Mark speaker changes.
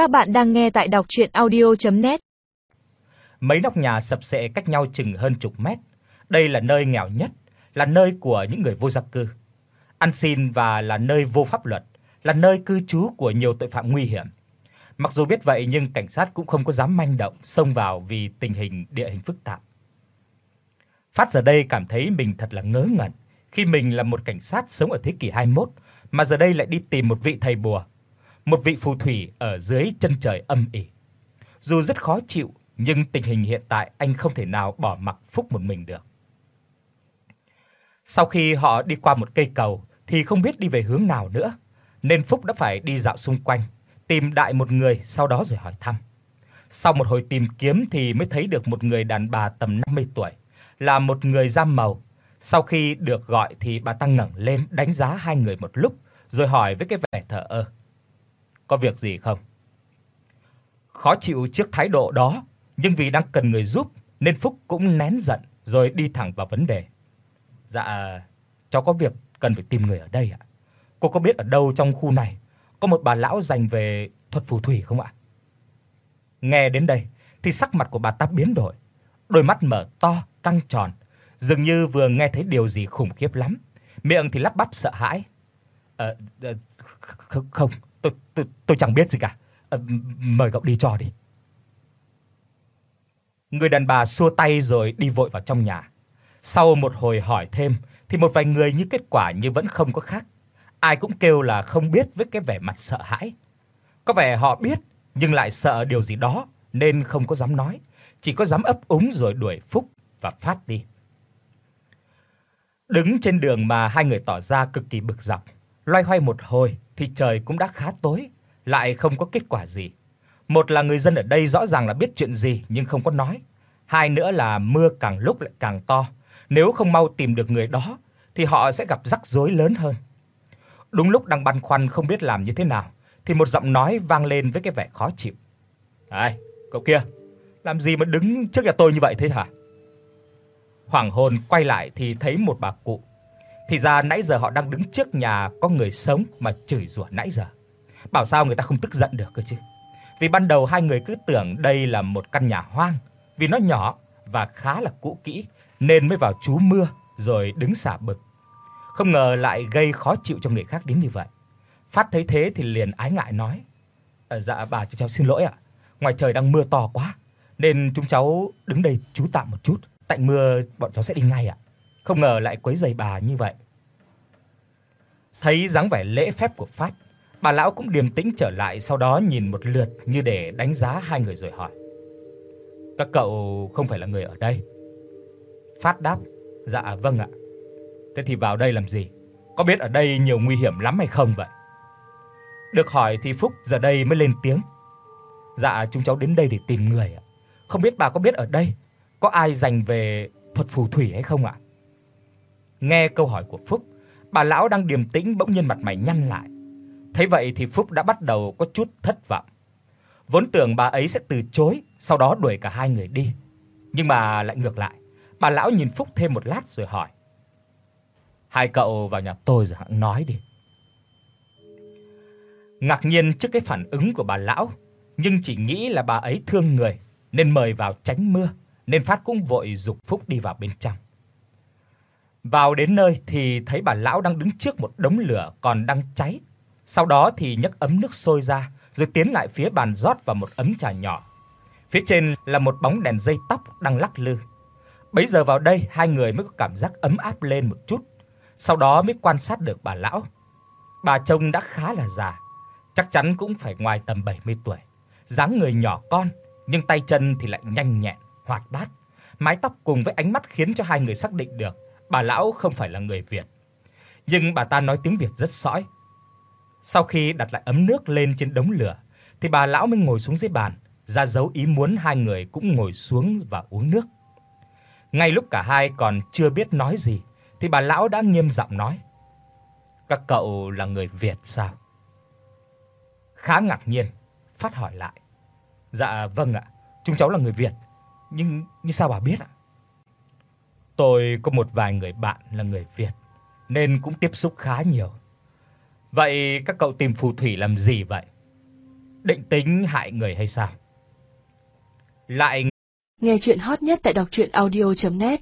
Speaker 1: Các bạn đang nghe tại đọc audio net
Speaker 2: Mấy nóc nhà sập xệ cách nhau chừng hơn chục mét. Đây là nơi nghèo nhất, là nơi của những người vô gia cư. Ăn xin và là nơi vô pháp luật, là nơi cư trú của nhiều tội phạm nguy hiểm. Mặc dù biết vậy nhưng cảnh sát cũng không có dám manh động xông vào vì tình hình địa hình phức tạp. Phát giờ đây cảm thấy mình thật là ngớ ngẩn khi mình là một cảnh sát sống ở thế kỷ 21 mà giờ đây lại đi tìm một vị thầy bùa, một vị phù thủy ở dưới chân trời âm ỉ. Dù rất khó chịu, nhưng tình hình hiện tại anh không thể nào bỏ mặc Phúc một mình được. Sau khi họ đi qua một cây cầu thì không biết đi về hướng nào nữa, nên Phúc đã phải đi dạo xung quanh, tìm đại một người sau đó rồi hỏi thăm. Sau một hồi tìm kiếm thì mới thấy được một người đàn bà tầm 50 tuổi, là một người da màu. Sau khi được gọi thì bà ta ngẩng lên đánh giá hai người một lúc, rồi hỏi với cái vẻ thờ ơ. "Có việc gì không?" Khó chịu trước thái độ đó, nhưng vì đang cần người giúp nên Phúc cũng nén giận rồi đi thẳng vào vấn đề. "Dạ, cháu có việc cần phải tìm người ở đây ạ. Cô có biết ở đâu trong khu này có một bà lão dành về thuật phù thủy không ạ?" Nghe đến đây thì sắc mặt của bà ta biến đổi, đôi mắt mở to, căng tròn, dường như vừa nghe thấy điều gì khủng khiếp lắm, miệng thì lắp bắp sợ hãi. "Ờ, ờ không, tôi tôi tôi chẳng biết gì cả. À, mời cậu đi cho đi." Người đàn bà xua tay rồi đi vội vào trong nhà. Sau một hồi hỏi thêm thì một vài người như kết quả như vẫn không có khác. Ai cũng kêu là không biết với cái vẻ mặt sợ hãi. Có vẻ họ biết nhưng lại sợ điều gì đó nên không có dám nói, chỉ có dám ấp úng rồi đuổi Phúc và Phát đi. Đứng trên đường mà hai người tỏ ra cực kỳ bực dọc, loay hoay một hồi thì trời cũng đã khá tối, lại không có kết quả gì. Một là người dân ở đây rõ ràng là biết chuyện gì nhưng không có nói. Hai nữa là mưa càng lúc lại càng to, nếu không mau tìm được người đó thì họ sẽ gặp rắc rối lớn hơn. Đúng lúc đang băn khoăn không biết làm như thế nào thì một giọng nói vang lên với cái vẻ khó chịu. "Này, cậu kia, làm gì mà đứng trước nhà tôi như vậy thế hả?" Hoàng hồn quay lại thì thấy một bà cụ. Thì ra nãy giờ họ đang đứng trước nhà có người sống mà chửi rủa nãy giờ. Bảo sao người ta không tức giận được cơ chứ. Vì ban đầu hai người cứ tưởng đây là một căn nhà hoang, vì nó nhỏ và khá là cũ kỹ nên mới vào trú mưa rồi đứng xả bực. Không ngờ lại gây khó chịu cho người khác đến như vậy. Phát thấy thế thì liền ái ngại nói: "À, dạ bà cho cháu xin lỗi ạ. Ngoài trời đang mưa to quá nên chúng cháu đứng đây trú tạm một chút, tạnh mưa bọn cháu sẽ đi ngay ạ." Không ngờ lại quấy rầy bà như vậy. Thấy dáng vẻ lễ phép của Phát, bà lão cũng điềm tĩnh trở lại, sau đó nhìn một lượt như để đánh giá hai người rồi hỏi: "Các cậu không phải là người ở đây?" Phát đáp: "Dạ vâng ạ." "Thế thì vào đây làm gì? Có biết ở đây nhiều nguy hiểm lắm hay không vậy?" Được hỏi thì Phúc giờ đây mới lên tiếng. "Dạ chúng cháu đến đây để tìm người ạ. Không biết bà có biết ở đây có ai dành về thuật phù thủy hay không ạ?" Nghe câu hỏi của Phúc, bà lão đang điềm tĩnh bỗng nhiên mặt mày nhăn lại. Thấy vậy thì Phúc đã bắt đầu có chút thất vọng. Vốn tưởng bà ấy sẽ từ chối, sau đó đuổi cả hai người đi. Nhưng mà lại ngược lại, bà lão nhìn Phúc thêm một lát rồi hỏi: "Hai cậu vào nhà tôi rồi hẵng nói đi." Ngạc nhiên trước cái phản ứng của bà lão, nhưng chỉ nghĩ là bà ấy thương người nên mời vào tránh mưa, nên Phát cũng vội dục Phúc đi vào bên trong. Vào đến nơi thì thấy bà lão đang đứng trước một đống lửa còn đang cháy. Sau đó thì nhấc ấm nước sôi ra, rồi tiến lại phía bàn rót vào một ấm trà nhỏ. Phía trên là một bóng đèn dây tóc đang lắc lư. Bấy giờ vào đây hai người mới có cảm giác ấm áp lên một chút, sau đó mới quan sát được bà lão. Bà trông đã khá là già, chắc chắn cũng phải ngoài tầm 70 tuổi. Dáng người nhỏ con, nhưng tay chân thì lại nhanh nhẹn, hoạt bát. Mái tóc cùng với ánh mắt khiến cho hai người xác định được bà lão không phải là người Việt. Nhưng bà ta nói tiếng Việt rất sõi. Sau khi đặt lại ấm nước lên trên đống lửa, thì bà lão mới ngồi xuống dưới bàn, ra dấu ý muốn hai người cũng ngồi xuống và uống nước. Ngay lúc cả hai còn chưa biết nói gì thì bà lão đã nghiêm giọng nói: "Các cậu là người Việt sao?" Khá ngạc nhiên, phát hỏi lại: "Dạ vâng ạ, chúng cháu là người Việt, nhưng như sao bà biết ạ?" Tôi có một vài người bạn là người Việt, nên cũng tiếp xúc khá nhiều. Vậy các cậu tìm phù thủy làm gì vậy? định tính hại người hay sao? Lại
Speaker 3: Nghe chuyện hot nhất tại đọc audio net